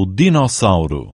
o dinossauro.